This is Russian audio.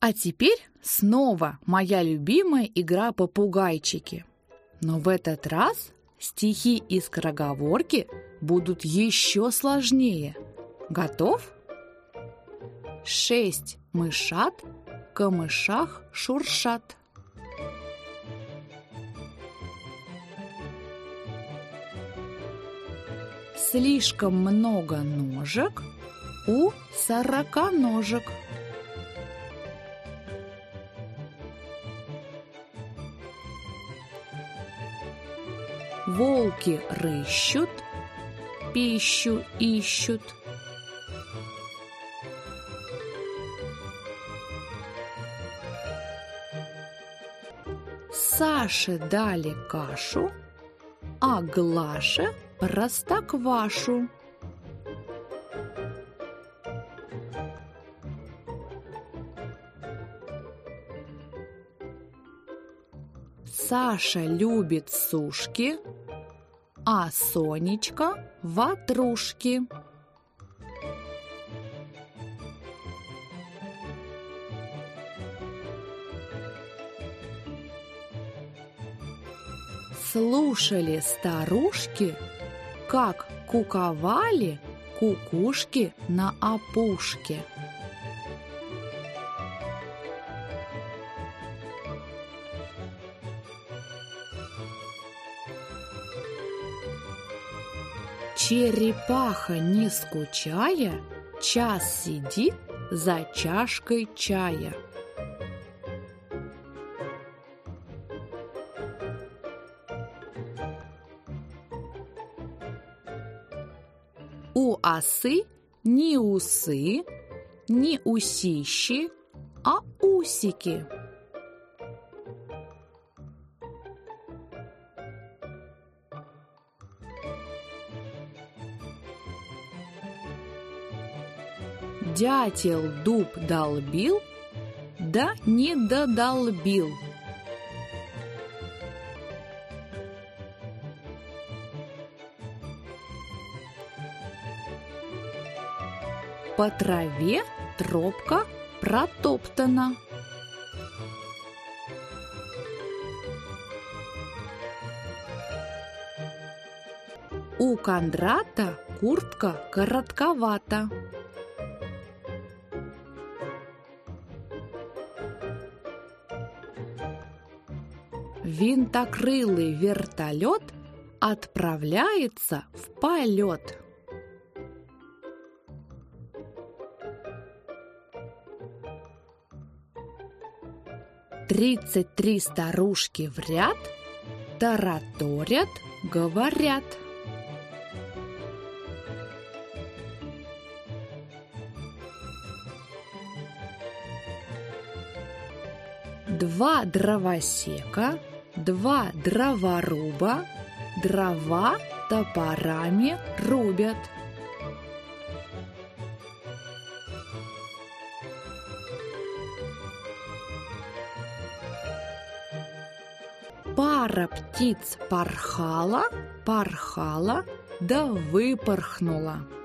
А теперь снова моя любимая игра «Попугайчики». Но в этот раз стихи и скороговорки будут еще сложнее. Готов? Шесть мышат, камышах шуршат. Слишком много ножек у сорока ножек. Волки рыщут, пищу ищут. Саше дали кашу, а Глаше простоквашу. Саша любит сушки, а Сонечка – ватрушки. Слушали старушки, как куковали кукушки на опушке. Черепаха, не скучая, час сидит за чашкой чая. У осы не усы, не усищи, а усики. Дятел дуб долбил, да не додолбил. По траве тропка протоптана. У Кондрата куртка коротковата. Винтокрылый вертолет отправляется в полет. Тридцать три старушки в ряд тараторят, говорят. Два дровосека, два дроворуба, дрова топорами рубят. Пара птиц порхала, порхала, да выпорхнула.